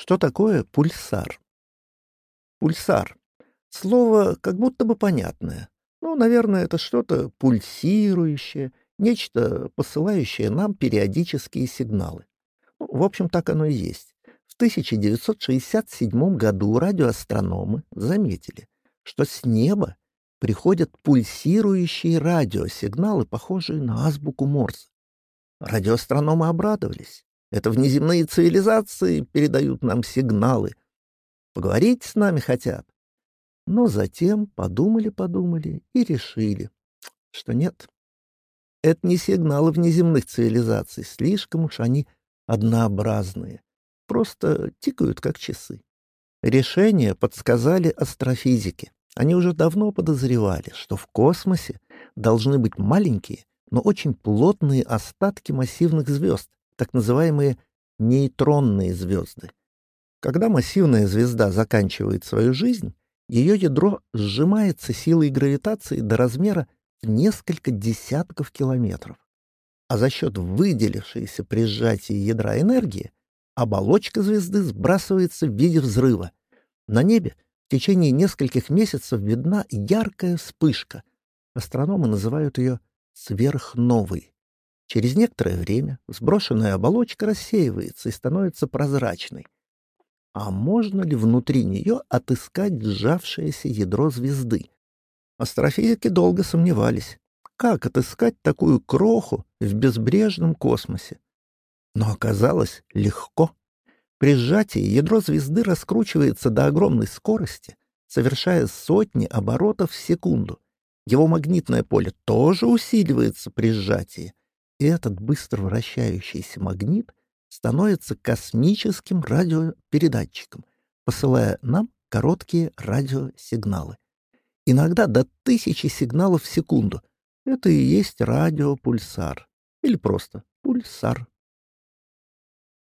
Что такое пульсар? Пульсар. Слово как будто бы понятное. Ну, наверное, это что-то пульсирующее, нечто, посылающее нам периодические сигналы. Ну, в общем, так оно и есть. В 1967 году радиоастрономы заметили, что с неба приходят пульсирующие радиосигналы, похожие на азбуку Морзе. Радиоастрономы обрадовались. Это внеземные цивилизации передают нам сигналы. Поговорить с нами хотят. Но затем подумали-подумали и решили, что нет. Это не сигналы внеземных цивилизаций, слишком уж они однообразные, просто тикают как часы. Решение подсказали астрофизики. Они уже давно подозревали, что в космосе должны быть маленькие, но очень плотные остатки массивных звезд, так называемые нейтронные звезды. Когда массивная звезда заканчивает свою жизнь, ее ядро сжимается силой гравитации до размера в несколько десятков километров. А за счет выделившейся при сжатии ядра энергии оболочка звезды сбрасывается в виде взрыва. На небе в течение нескольких месяцев видна яркая вспышка. Астрономы называют ее сверхновой. Через некоторое время сброшенная оболочка рассеивается и становится прозрачной. А можно ли внутри нее отыскать сжавшееся ядро звезды? Астрофизики долго сомневались, как отыскать такую кроху в безбрежном космосе. Но оказалось легко. При сжатии ядро звезды раскручивается до огромной скорости, совершая сотни оборотов в секунду. Его магнитное поле тоже усиливается при сжатии, и этот быстро вращающийся магнит становится космическим радиопередатчиком, посылая нам короткие радиосигналы. Иногда до тысячи сигналов в секунду. Это и есть радиопульсар. Или просто пульсар.